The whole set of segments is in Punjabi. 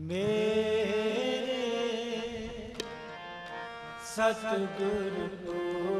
ਮੇਰੇ ਸਤਿਗੁਰ ਤੂੰ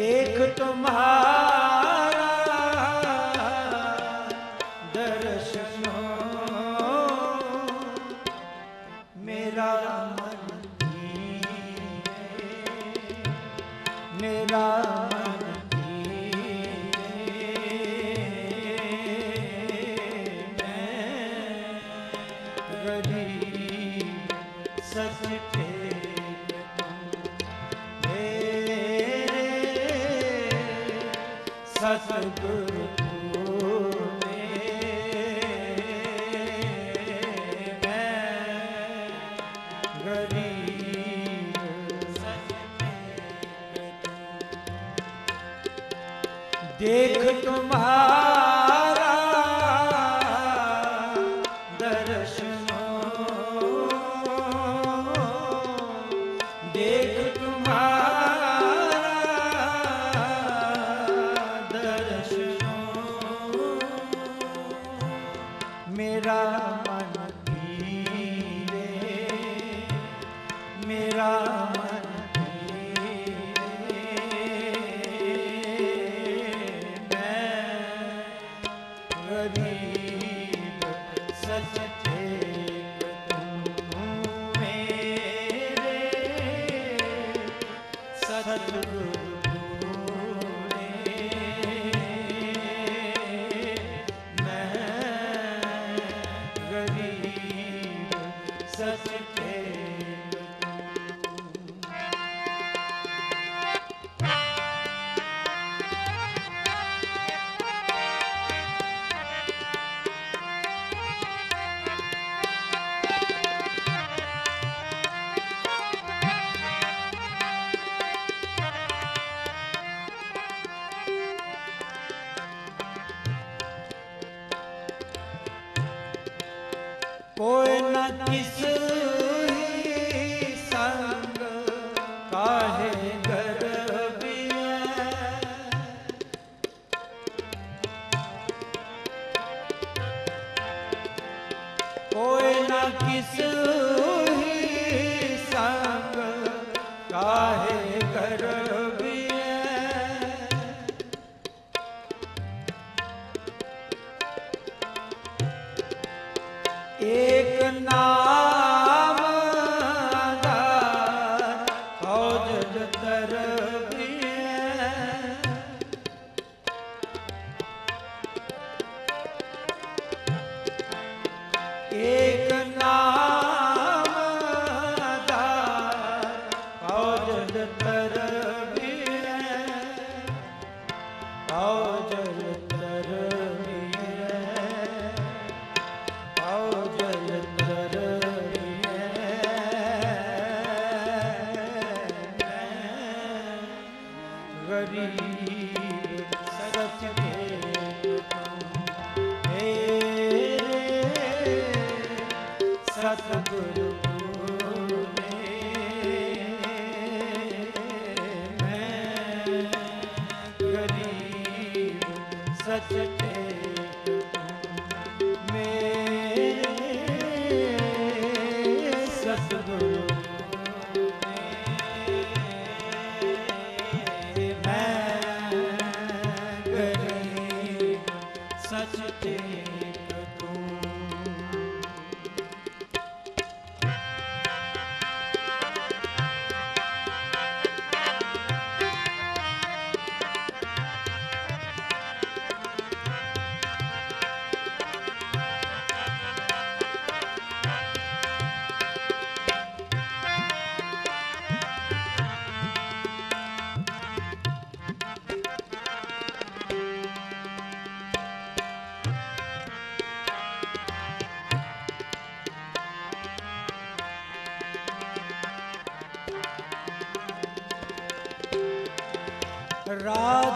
देख तुम्हारा ਸਤਿਗੁਰ खजरो ਕੋਈ ਨਾ ਕਿਸ ਸਤਿਗੁਰੂ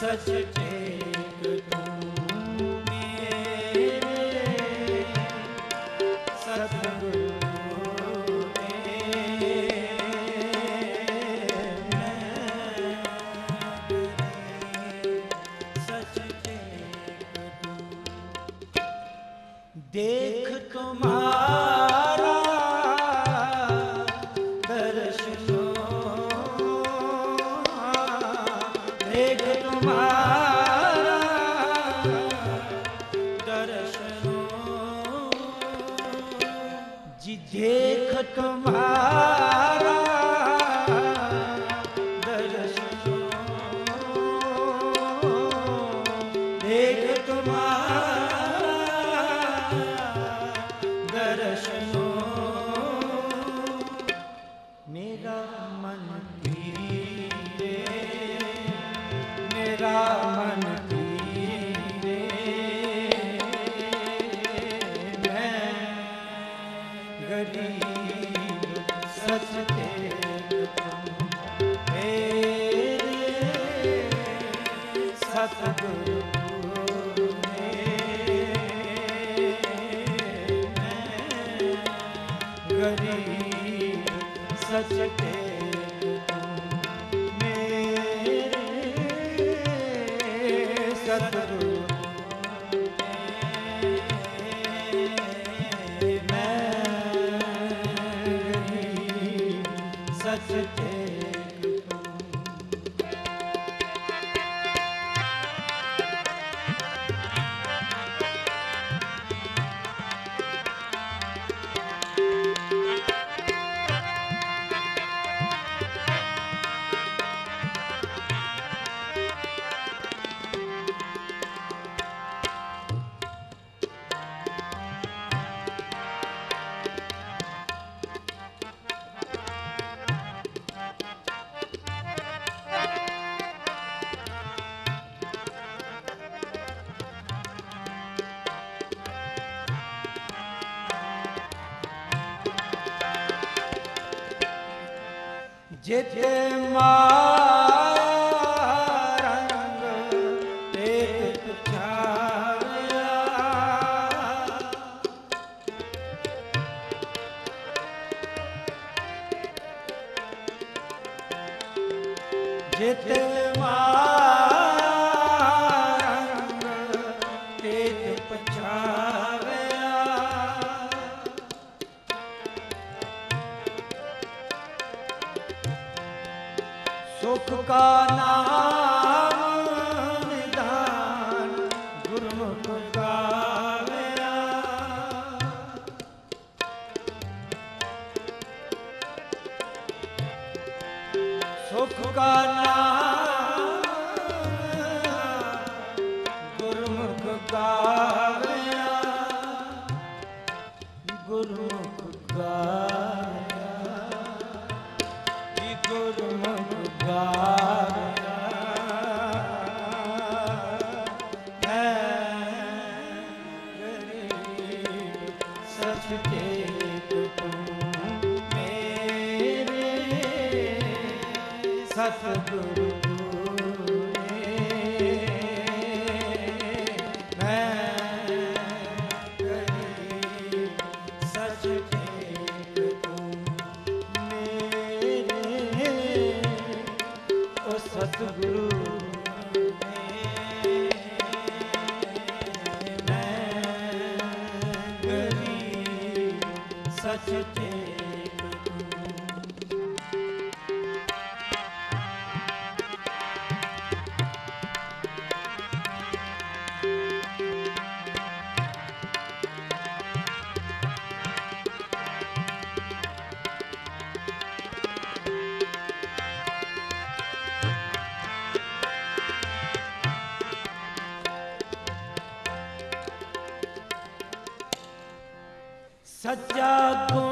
ਸੱਚ शर करी सच के ਜਿਤੇ ਮਾਇਆ ਜਾਗੋ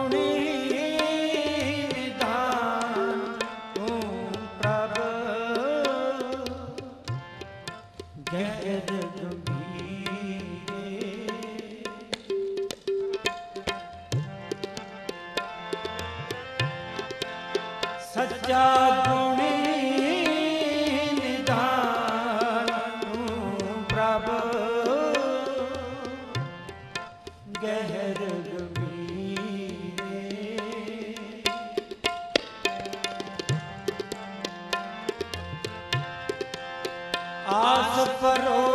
आस परो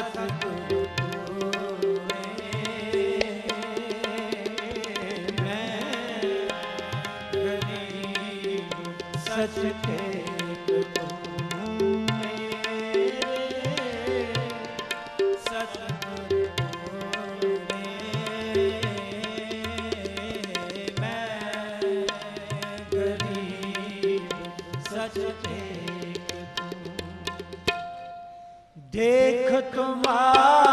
ਸਤਿਗੁਰ ਸੱਚ ਕੇਤ ਤੂੰ ਮੇਰੇ ਸੱਚ ਸੱਚ ਤੇ ਦੇਖ ਤੁਮਾਰ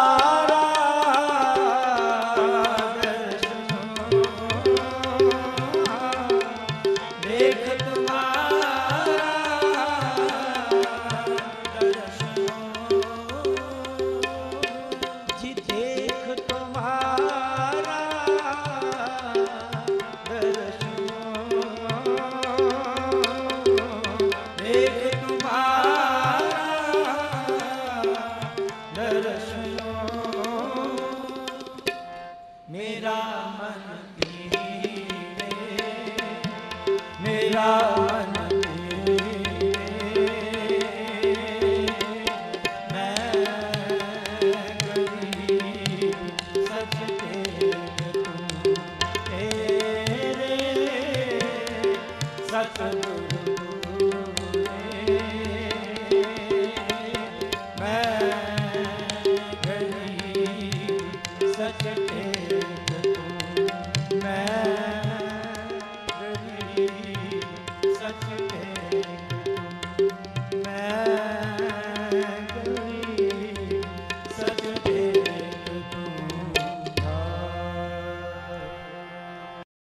सतगुरु